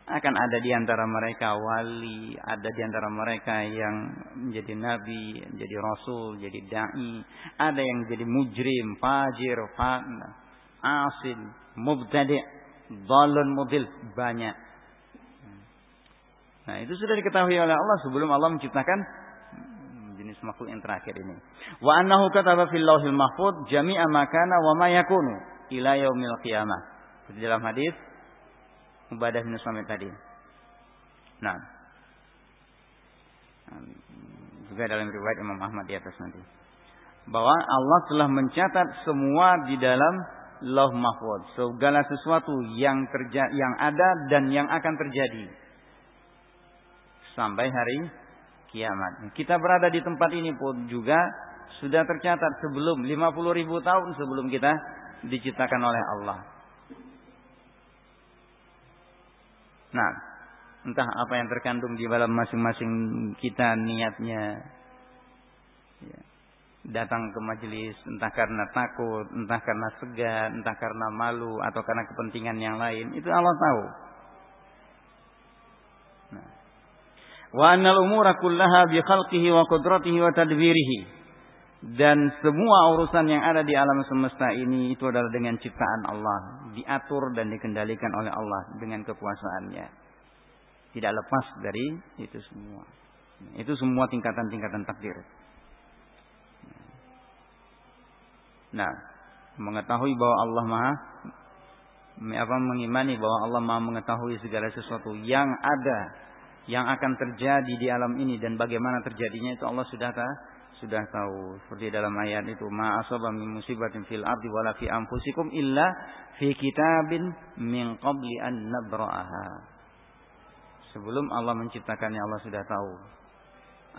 Akan ada di antara mereka wali, ada di antara mereka yang menjadi nabi, menjadi rasul, jadi dai, ada yang jadi mujrim, fajir, fana, asil, mubtadi', dhalun mudil, banyak. Nah, itu sudah diketahui oleh Allah sebelum Allah menciptakan jenis makhluk yang terakhir ini. Wa annahu kataba fil lauhil mahfud jami'a makana wa ma yakunu. ila yaumil qiyamah. Di dalam hadis Ubadah bin Samit tadi. Nah. Juga dalam riwayat Imam Ahmad di atas nanti. Bahwa Allah telah mencatat semua di dalam Lauh Mahfud. Segala sesuatu yang terja yang ada dan yang akan terjadi. Sampai hari kiamat. Kita berada di tempat ini pun juga sudah tercatat sebelum 50 ribu tahun sebelum kita diciptakan oleh Allah. Nah, entah apa yang terkandung di dalam masing-masing kita niatnya. Ya. Datang ke majelis entah karena takut, entah karena segan, entah karena malu atau karena kepentingan yang lain, itu Allah tahu. Nah. Wa annal umura kullaha bi khalqihi wa qudratihi wa tadbirihi dan semua urusan yang ada di alam semesta ini itu adalah dengan ciptaan Allah, diatur dan dikendalikan oleh Allah dengan kekuasaannya. Tidak lepas dari itu semua. Itu semua tingkatan-tingkatan takdir. Nah, mengetahui bahwa Allah Maha apa mengimani bahwa Allah Maha mengetahui segala sesuatu yang ada, yang akan terjadi di alam ini dan bagaimana terjadinya itu Allah sudah tahu sudah tahu seperti dalam ayat itu ma asaba min musibatin fil ardi wala fi anfusikum illa fi kitabin min qabli an nabra'aha. Sebelum Allah menciptakannya Allah sudah tahu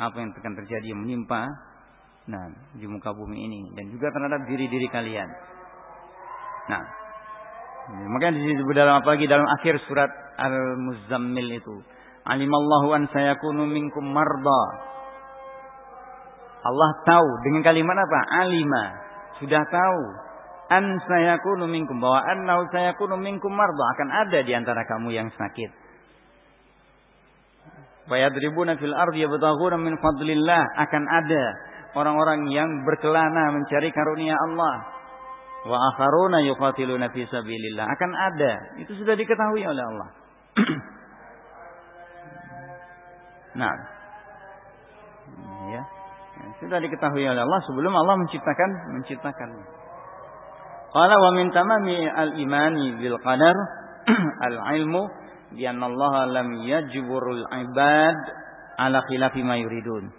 apa yang akan terjadi yang menimpa nah di muka bumi ini dan juga terhadap diri-diri kalian. Nah makanya di dalam apalagi dalam akhir surat Al-Muzammil itu alimallahu an sayakunu minkum marda Allah tahu dengan kalimat apa? Alima. Sudah tahu. An sayakunu minkum bahwa annau sayakunu minkum marda akan ada di antara kamu yang sakit. Wa yadribuna fil ardi yabtaghuna min fadlillah akan ada orang-orang yang berkelana mencari karunia Allah. Wa akharuna yuqatiluna fi sabilillah akan ada. Itu sudah diketahui oleh Allah. nah. Ya. Sudah diketahui oleh Allah sebelum Allah menciptakan menciptakannya. Qala wa min tamami al-imani bil qadar al-ilmu bi anna Allah lam yajburul ibad ala khilafi ma yuridun.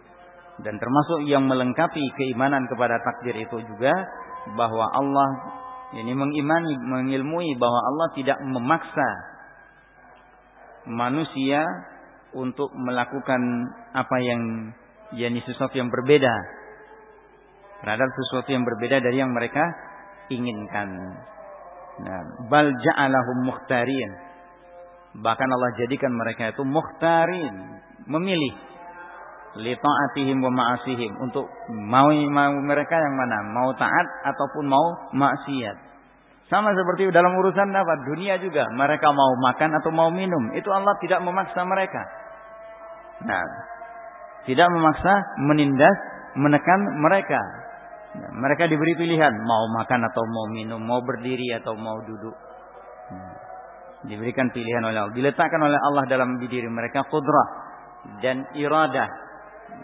Dan termasuk yang melengkapi keimanan kepada takdir itu juga bahwa Allah ini mengimani mengilmui bahwa Allah tidak memaksa manusia untuk melakukan apa yang yakni sesuatu yang berbeda terhadap sesuatu yang berbeda dari yang mereka inginkan. Nah, bal ja'alahum mukhtarin. Bahkan Allah jadikan mereka itu mukhtarin, memilih li ta'atihim wa ma'asihim untuk mau, mau mereka yang mana, mau taat ataupun mau maksiat. Sama seperti dalam urusan apa? Dunia juga. Mereka mau makan atau mau minum. Itu Allah tidak memaksa mereka. Nah, tidak memaksa, menindas, menekan mereka. Mereka diberi pilihan mau makan atau mau minum, mau berdiri atau mau duduk. Ya, diberikan pilihan oleh Allah, diletakkan oleh Allah dalam diri mereka kudrah dan iradah.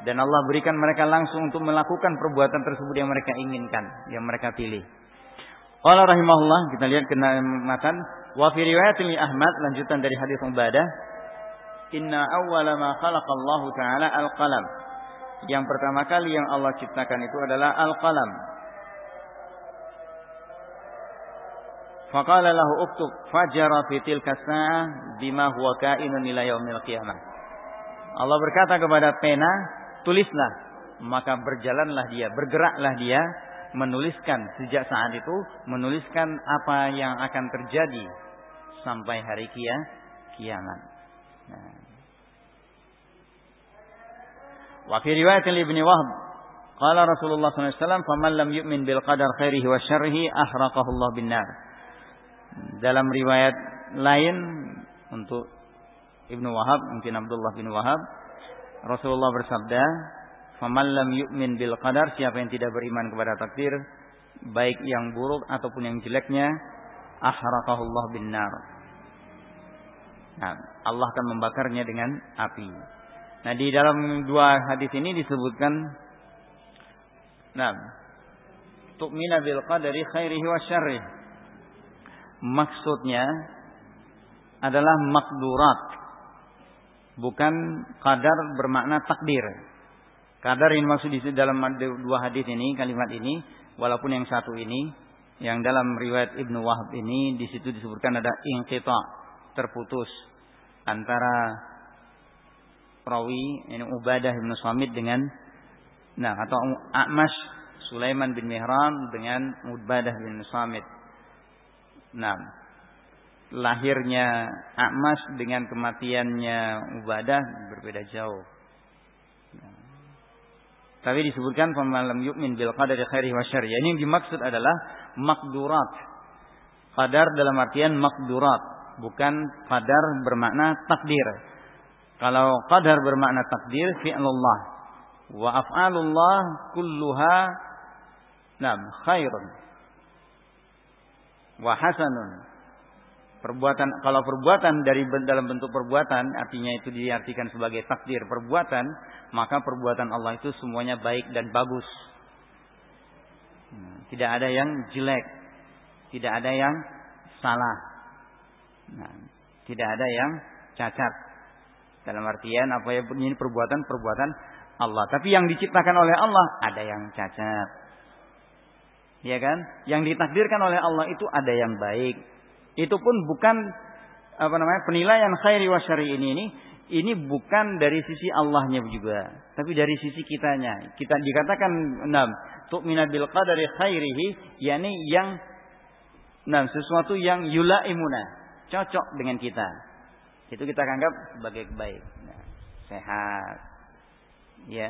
Dan Allah berikan mereka langsung untuk melakukan perbuatan tersebut yang mereka inginkan, yang mereka pilih. Allah rahimahullah kita lihat kenamatan wa fi riwayat Ahmad lanjutan dari hadis Ubadah Inna awwala ma Allah taala al-qalam. Yang pertama kali yang Allah ciptakan itu adalah al-qalam. Faqala lahu uktub fajara fi tilka sa'ah bima huwa kainun ila yaumil qiyamah. Allah berkata kepada pena, tulislah. Maka berjalanlah dia, bergeraklah dia menuliskan sejak saat itu menuliskan apa yang akan terjadi sampai hari kia, kiamat. Nah. Wa fi riwayat Ibnu Wahb qala Rasulullah SAW faman lam yu'min bil qadar khairihi wa syarrihi ahraqahu Allah bin nar. Dalam riwayat lain untuk Ibnu Wahab mungkin Abdullah bin Wahab Rasulullah bersabda faman lam yu'min bil qadar siapa yang tidak beriman kepada takdir baik yang buruk ataupun yang jeleknya ahraqahu Allah bin nar Nah, Allah akan membakarnya dengan api. Nah, di dalam dua hadis ini disebutkan nah, tu'mina bil qadari khairihi wa syarrih. maksudnya adalah makdurat. Bukan kadar bermakna takdir. Kadar yang maksud di dalam dua hadis ini, kalimat ini, walaupun yang satu ini, yang dalam riwayat Ibnu Wahab ini di situ disebutkan ada inqita, terputus antara rawi ini Ubadah bin Samit dengan nah atau A'mash Sulaiman bin Mihran dengan Ubadah bin Samit. Nah, lahirnya A'mash dengan kematiannya Ubadah berbeda jauh. Tapi disebutkan pemalam yukmin bil qadari khairi wa syarri. Ini yang dimaksud adalah makdurat. Qadar dalam artian makdurat, bukan qadar bermakna takdir. Kalau qadar bermakna takdir fi'lullah wa af'alullah kulluha nam khairun wa hasanun. Perbuatan kalau perbuatan dari dalam bentuk perbuatan artinya itu diartikan sebagai takdir perbuatan, maka perbuatan Allah itu semuanya baik dan bagus. Hmm, tidak ada yang jelek, tidak ada yang salah. Nah, tidak ada yang cacat. Dalam artian apa yang ini perbuatan-perbuatan Allah. Tapi yang diciptakan oleh Allah ada yang cacat. Ya kan? Yang ditakdirkan oleh Allah itu ada yang baik. Itu pun bukan apa namanya penilaian khairi wa syari ini ini ini bukan dari sisi Allahnya juga, tapi dari sisi kitanya. Kita dikatakan enam tu'mina bil qadari khairihi yakni yang enam sesuatu yang yulaimuna, cocok dengan kita. Itu kita anggap sebagai baik. Nah, sehat. Ya.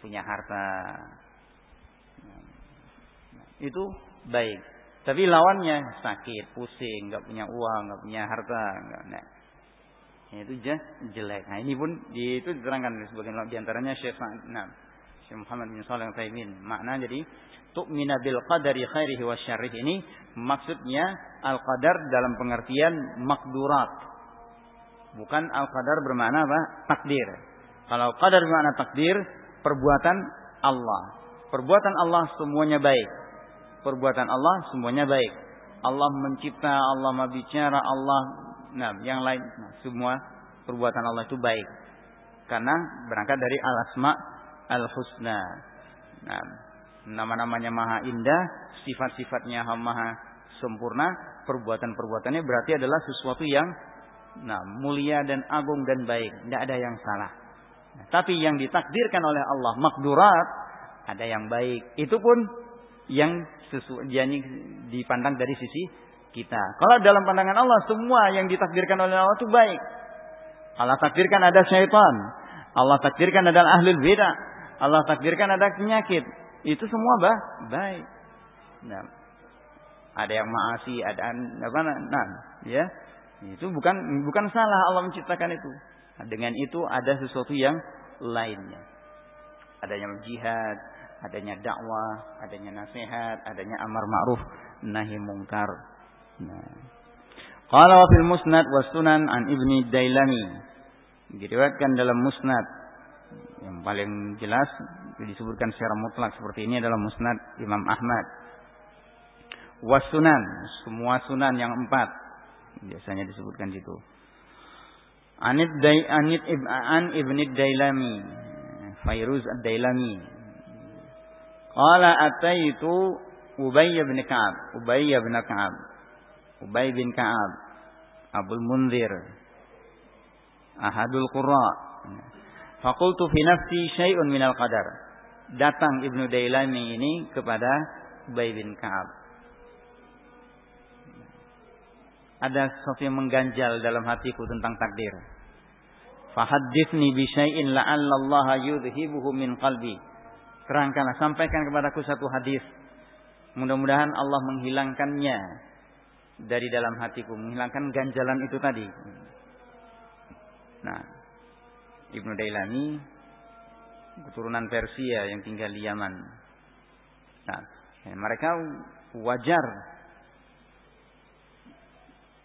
Punya harta. Nah, itu baik. Tapi lawannya sakit, pusing, nggak punya uang, nggak punya harta, nggak. Nah, itu jelek. Nah ini pun di, itu diterangkan sebagian di antaranya Syekh nah, Syekh Muhammad bin Shalih Al Makna jadi tu'mina bil qadari khairihi wa syarrih ini maksudnya al qadar dalam pengertian makdurat. Bukan al qadar bermakna apa? Takdir. Kalau qadar bermakna takdir, perbuatan Allah. Perbuatan Allah semuanya baik. Perbuatan Allah semuanya baik. Allah mencipta, Allah bicara, Allah nah, yang lain nah, semua perbuatan Allah itu baik. Karena berangkat dari al-asma al-husna. Nah, nama-namanya maha indah, sifat-sifatnya maha sempurna, perbuatan-perbuatannya berarti adalah sesuatu yang nah, mulia dan agung dan baik. Tidak ada yang salah. Nah, tapi yang ditakdirkan oleh Allah makdurat ada yang baik. Itu pun yang sesuai dipandang dari sisi kita. Kalau dalam pandangan Allah semua yang ditakdirkan oleh Allah itu baik. Allah takdirkan ada syaitan. Allah takdirkan ada ahlul beda. Allah takdirkan ada penyakit. Itu semua bah, baik. Nah, ada yang maasi, ada apa nah, ya. Itu bukan bukan salah Allah menciptakan itu. Nah, dengan itu ada sesuatu yang lainnya. Adanya jihad, adanya dakwah, adanya nasihat, adanya amar ma'ruf nahi mungkar. Nah. Qala wa fil musnad wa sunan an ibni Dailami. Diriwayatkan dalam musnad yang paling jelas disebutkan secara mutlak seperti ini adalah musnad Imam Ahmad. Wasunan, semua sunan yang empat biasanya disebutkan situ. Anid Day Anid An ibni Dailami, Fairuz ad-Dailami. Qala ataitu Ubay bin Ka'ab, Ubay bin Ka'ab. Ubay bin Ka'ab, Abul Munzir, Ahadul Qurra. Fakultu fi nafsi syai'un minal qadar. Datang Ibnu Dailami ini kepada Ubay bin Ka'ab. Ada sesuatu yang mengganjal dalam hatiku tentang takdir. Fahaddithni bi syai'in la'alla Allah yudhibuhu min qalbi. Terangkanlah, sampaikan kepadaku satu hadis. Mudah-mudahan Allah menghilangkannya dari dalam hatiku, menghilangkan ganjalan itu tadi. Nah, Ibnu Dailani keturunan Persia yang tinggal di Yaman. Nah, ya, mereka wajar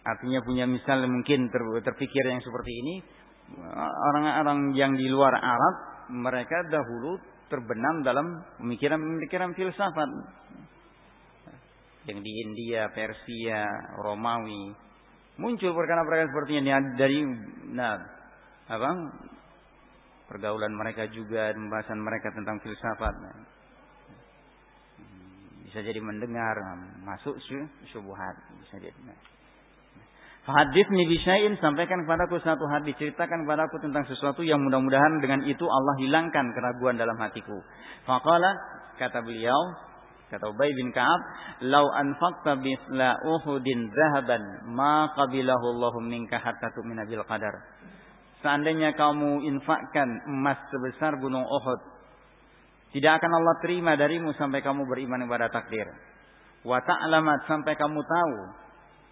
artinya punya misal mungkin ter, terpikir yang seperti ini. Orang-orang yang di luar Arab mereka dahulu terbenam dalam pemikiran-pemikiran filsafat. Yang di India, Persia, Romawi. Muncul perkara-perkara seperti ini. Dari nah apa? Pergaulan mereka juga pembahasan mereka tentang filsafat. Bisa jadi mendengar masuk syubhat bisa jadi Hadisni bisya'in sampaikan kepadaku satu hadis ceritakan kepadaku tentang sesuatu yang mudah-mudahan dengan itu Allah hilangkan keraguan dalam hatiku. Faqala kata beliau kata Ubay bin Ka'ab, "Lau anfaqta bisla Uhudin zahaban ma qabilahu Allahu minka hatta tu'mina bil qadar." Seandainya kamu infakkan emas sebesar gunung Uhud, tidak akan Allah terima darimu sampai kamu beriman kepada takdir. Wa ta'lamat sampai kamu tahu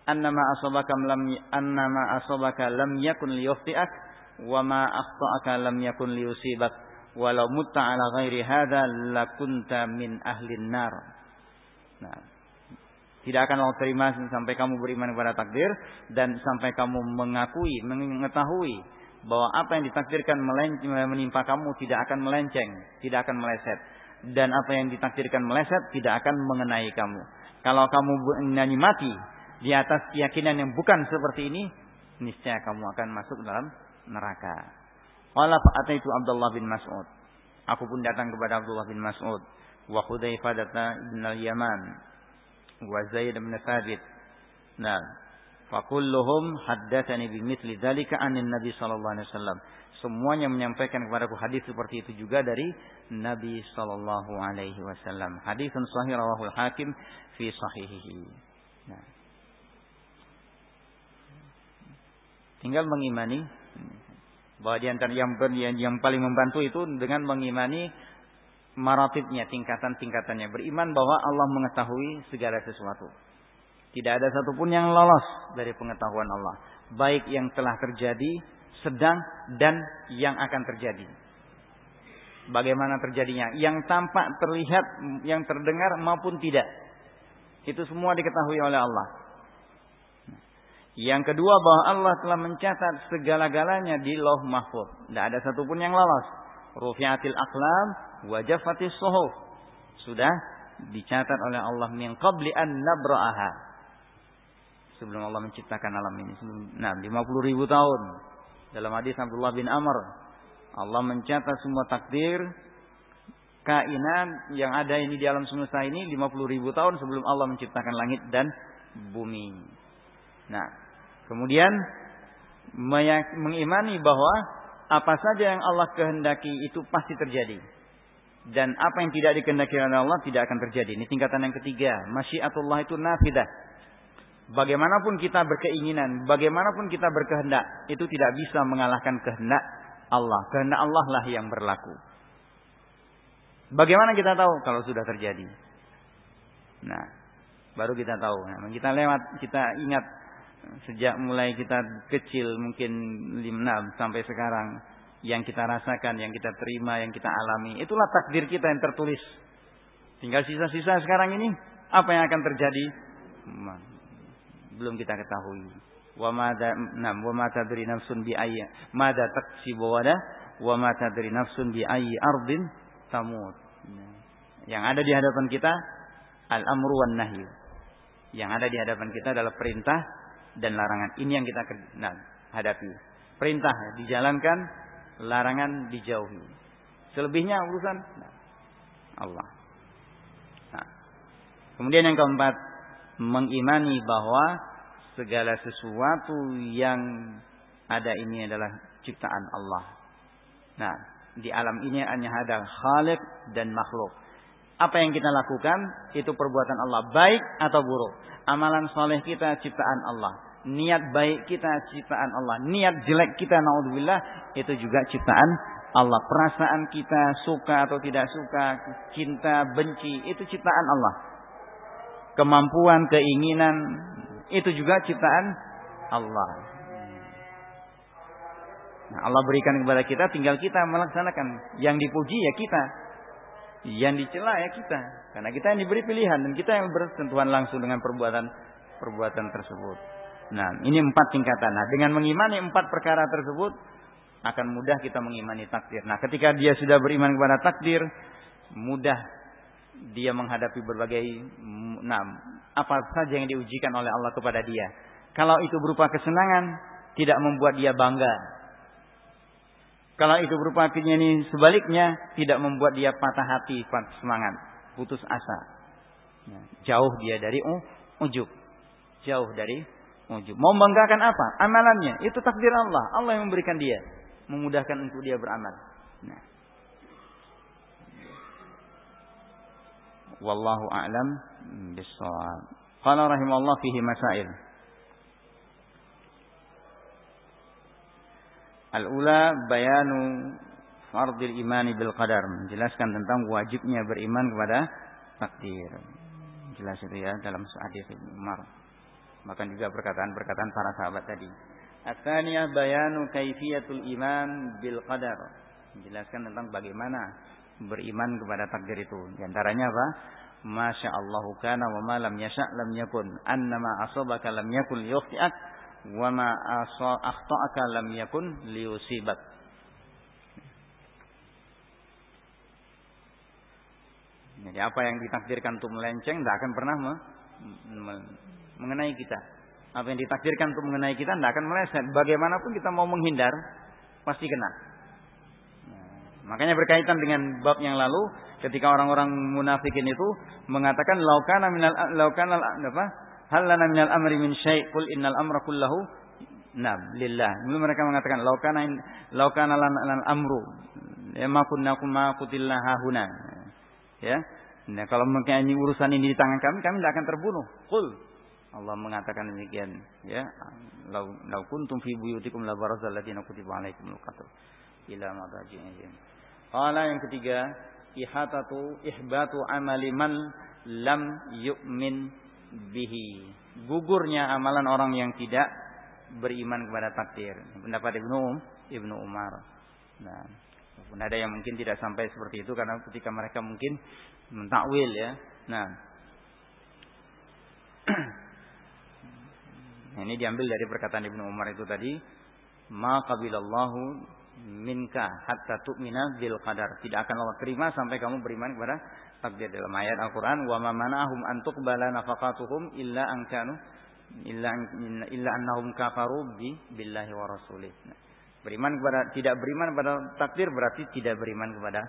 annama asabaka lam annama asabaka lam yakun liyuftiak wa ma akhta'aka lam yakun liyusibak walau mutta ala ghairi hadza lakunta min ahli nar nah tidak akan Allah terima sampai kamu beriman kepada takdir dan sampai kamu mengakui mengetahui bahwa apa yang ditakdirkan menimpa kamu tidak akan melenceng, tidak akan meleset. Dan apa yang ditakdirkan meleset tidak akan mengenai kamu. Kalau kamu nyanyi mati di atas keyakinan yang bukan seperti ini, niscaya kamu akan masuk dalam neraka. Qala itu Abdullah bin Mas'ud. Aku pun datang kepada Abdullah bin Mas'ud wa Hudzaifah bin al-Yaman wa Zaid bin Thabit. Nah, fakulluhum haddatsani bimithli dzalika anin Nabi sallallahu alaihi wasallam. Semuanya menyampaikan kepadaku hadis seperti itu juga dari Nabi sallallahu alaihi wasallam. Hadis sahih rawahul Hakim fi sahihihi. Nah. Tinggal mengimani bahwa di antara yang, yang yang paling membantu itu dengan mengimani maratibnya, tingkatan-tingkatannya. Beriman bahwa Allah mengetahui segala sesuatu. Tidak ada satupun yang lolos dari pengetahuan Allah. Baik yang telah terjadi, sedang, dan yang akan terjadi. Bagaimana terjadinya? Yang tampak, terlihat, yang terdengar maupun tidak. Itu semua diketahui oleh Allah. Yang kedua bahwa Allah telah mencatat segala-galanya di loh mahfud. Tidak ada satupun yang lolos. Rufiatil aklam, wajafatis suhuf. Sudah dicatat oleh Allah min qabli an nabra'aha. Sebelum Allah menciptakan alam ini. Nah, 50 ribu tahun. Dalam hadis Abdullah bin Amr. Allah mencatat semua takdir kainan yang ada ini di alam semesta ini 50 ribu tahun sebelum Allah menciptakan langit dan bumi. Nah, Kemudian mengimani bahwa apa saja yang Allah kehendaki itu pasti terjadi. Dan apa yang tidak dikehendaki oleh Allah tidak akan terjadi. Ini tingkatan yang ketiga. Masyiatullah itu nafidah. Bagaimanapun kita berkeinginan, bagaimanapun kita berkehendak, itu tidak bisa mengalahkan kehendak Allah. Kehendak Allah lah yang berlaku. Bagaimana kita tahu kalau sudah terjadi? Nah, baru kita tahu. Nah, kita lewat, kita ingat sejak mulai kita kecil mungkin enam sampai sekarang yang kita rasakan, yang kita terima, yang kita alami, itulah takdir kita yang tertulis. Tinggal sisa-sisa sekarang ini apa yang akan terjadi belum kita ketahui. Wa madza nam wa ma tadri nafsun bi ayyi madza taksibu wada wa ma tadri nafsun bi ayyi ardin tamut. Yang ada di hadapan kita al-amru wan. Yang ada di hadapan kita adalah perintah dan larangan. Ini yang kita nah, hadapi. Perintah dijalankan, larangan dijauhi. Selebihnya urusan nah, Allah. Nah. Kemudian yang keempat, mengimani bahwa segala sesuatu yang ada ini adalah ciptaan Allah. Nah, di alam ini hanya ada khalik dan makhluk. Apa yang kita lakukan itu perbuatan Allah baik atau buruk. Amalan soleh kita ciptaan Allah. Niat baik kita ciptaan Allah. Niat jelek kita naudzubillah itu juga ciptaan Allah. Perasaan kita suka atau tidak suka, cinta, benci itu ciptaan Allah. Kemampuan, keinginan itu juga ciptaan Allah. Nah, Allah berikan kepada kita tinggal kita melaksanakan. Yang dipuji ya kita. Yang dicela ya kita. Karena kita yang diberi pilihan dan kita yang bersentuhan langsung dengan perbuatan perbuatan tersebut. Nah, ini empat tingkatan. Nah, dengan mengimani empat perkara tersebut akan mudah kita mengimani takdir. Nah, ketika dia sudah beriman kepada takdir, mudah dia menghadapi berbagai nah, apa saja yang diujikan oleh Allah kepada dia. Kalau itu berupa kesenangan, tidak membuat dia bangga. Kalau itu berupa ini sebaliknya, tidak membuat dia patah hati, patah semangat, putus asa. Ya, jauh dia dari uh, ujub. Jauh dari ujub. Mau membanggakan apa? Amalannya. Itu takdir Allah. Allah yang memberikan dia. Memudahkan untuk dia beramal. Nah. Wallahu a'lam bishawab. Qala rahimallahu fihi masail. Al-ula bayanu fardil imani bil qadar. Menjelaskan tentang wajibnya beriman kepada takdir. Jelas itu ya dalam hadis Umar. Bahkan juga perkataan-perkataan para sahabat tadi. Asalnya bayanu kaifiyatul iman bil qadar. Menjelaskan tentang bagaimana beriman kepada takdir itu. Di antaranya apa? Masya Allah kana wa ma lam yasha lam yakun. Annama asabaka lam yakun yukhti'ak wa ma akhta'aka lam yakun liusibak. Jadi apa yang ditakdirkan untuk melenceng tidak akan pernah me, me, mengenai kita. Apa yang ditakdirkan untuk mengenai kita tidak akan meleset. Bagaimanapun kita mau menghindar, pasti kena. Nah, makanya berkaitan dengan bab yang lalu, ketika orang-orang munafikin itu mengatakan laukana minal laukana apa? Hal lana minal amri min syai' qul innal amra kullahu nam lillah. Dulu mereka mengatakan laukana laukana lana amru ya ma kunna kuma kutillah huna. Ya. Nah, kalau mungkin ini urusan ini di tangan kami, kami tidak akan terbunuh. Qul Allah mengatakan demikian, ya. Lau lau kuntum fi buyutikum la barazal ladina kutiba alaikumul qatl ila madaji'ihim. Qala yang ketiga, ihatatu ihbatu amali man lam yu'min bihi. Gugurnya amalan orang yang tidak beriman kepada takdir. Pendapat Ibnu um, Ibnu Umar. Nah, pun ada yang mungkin tidak sampai seperti itu karena ketika mereka mungkin mentakwil ya. Nah, ini diambil dari perkataan Ibnu Umar itu tadi, "Ma qabilallahu minka hatta tu'mina bil qadar." Tidak akan Allah terima sampai kamu beriman kepada takdir dalam ayat Al-Qur'an wa ma mana'ahum an tuqbala nafaqatuhum illa an kanu illa illa annahum kafaru bi billahi wa rasulih. Nah, beriman kepada tidak beriman kepada takdir berarti tidak beriman kepada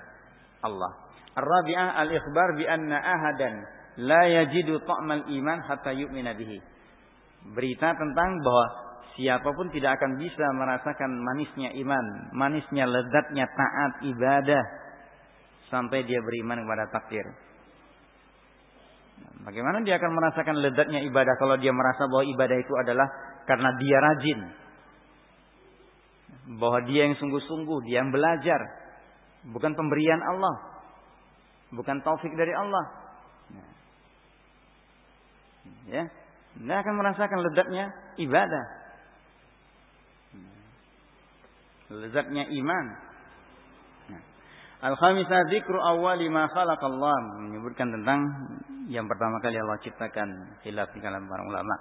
Allah. Ar-rabi'ah al-ikhbar bi anna ahadan la yajidu ta'mal iman hatta yu'mina bihi. Berita tentang bahwa siapa pun tidak akan bisa merasakan manisnya iman, manisnya lezatnya taat ibadah sampai dia beriman kepada takdir. Bagaimana dia akan merasakan lezatnya ibadah kalau dia merasa bahwa ibadah itu adalah karena dia rajin. Bahwa dia yang sungguh-sungguh, dia yang belajar. Bukan pemberian Allah. Bukan taufik dari Allah. Ya, dia akan merasakan lezatnya ibadah. Lezatnya iman. Al-khamisah zikru awwali ma khalaqallah menyebutkan tentang yang pertama kali Allah ciptakan khilaf di kalangan para ulama.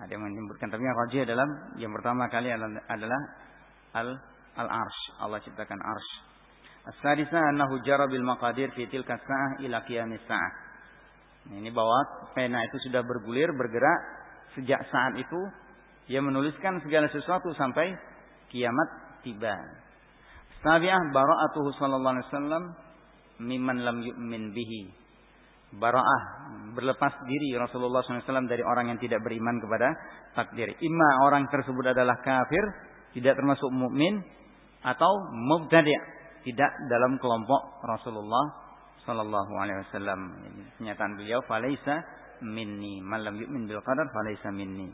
Ada yang menyebutkan tapi yang rajih adalah yang pertama kali adalah al al arsh Allah ciptakan arsh. As-sadisah annahu jara bil maqadir fi tilka sa'ah ila qiyamis sa'ah. Nah, ini bahwa pena itu sudah bergulir bergerak sejak saat itu ia menuliskan segala sesuatu sampai kiamat tiba. Sabi'ah bara'atuhu sallallahu alaihi wasallam mimman lam yu'min bihi. Bara'ah berlepas diri Rasulullah SAW dari orang yang tidak beriman kepada takdir. Ima orang tersebut adalah kafir, tidak termasuk mukmin atau mubtadi' tidak dalam kelompok Rasulullah sallallahu alaihi wasallam. Pernyataan beliau falaisa minni, man lam yu'min bil qadar falaisa minni.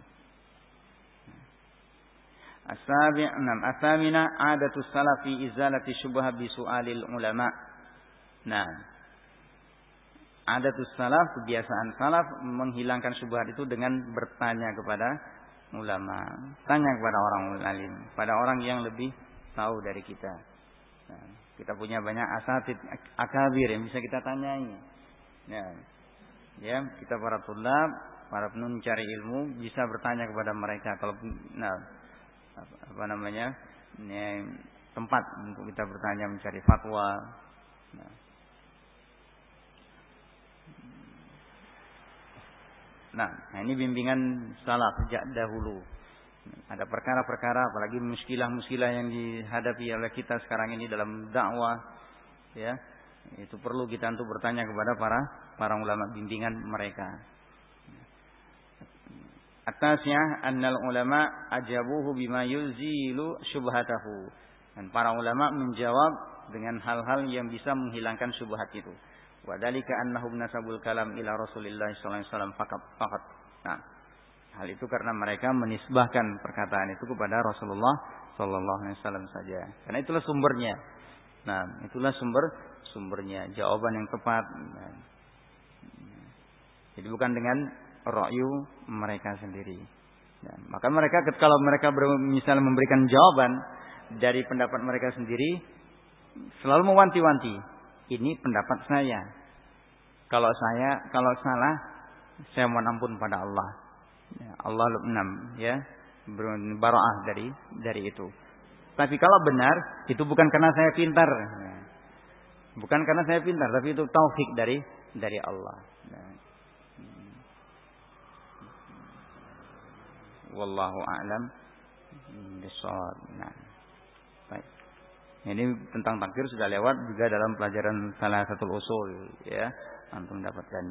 Asabi' enam. Adatus salaf fi izalati syubha bi su'alil ulama. Nah. Adatus salaf kebiasaan salaf menghilangkan syubhat itu dengan bertanya kepada ulama. Tanya kepada orang alim, pada orang yang lebih tahu dari kita. Nah, kita punya banyak asatid akabir yang bisa kita tanyai. Ya. Ya, kita para tulab, para penuntut cari ilmu bisa bertanya kepada mereka kalau nah apa namanya tempat untuk kita bertanya mencari fatwa. Nah. Nah, ini bimbingan salaf sejak dahulu. Ada perkara-perkara apalagi muskilah-muskilah yang dihadapi oleh kita sekarang ini dalam dakwah ya. Itu perlu kita untuk bertanya kepada para para ulama bimbingan mereka. Atasnya annal ulama ajabuhu bima yuzilu syubhatahu. Dan para ulama menjawab dengan hal-hal yang bisa menghilangkan syubhat itu. Wa dalika annahu nasabul kalam ila Rasulillah sallallahu alaihi wasallam faqat. Nah, hal itu karena mereka menisbahkan perkataan itu kepada Rasulullah sallallahu alaihi wasallam saja. Karena itulah sumbernya. Nah, itulah sumber sumbernya, jawaban yang tepat. Jadi bukan dengan ra'yu mereka sendiri. Ya, maka mereka kalau mereka misalnya memberikan jawaban dari pendapat mereka sendiri selalu mewanti-wanti. Ini pendapat saya. Kalau saya kalau salah saya mohon ampun pada Allah. Ya, Allah enam ya baraah dari dari itu. Tapi kalau benar itu bukan karena saya pintar. Ya. Bukan karena saya pintar, tapi itu taufik dari dari Allah. Ya. Wallahu a'lam bishawab. Nah. Baik. Ini tentang takdir sudah lewat juga dalam pelajaran salah satu usul ya. Antum dapatkan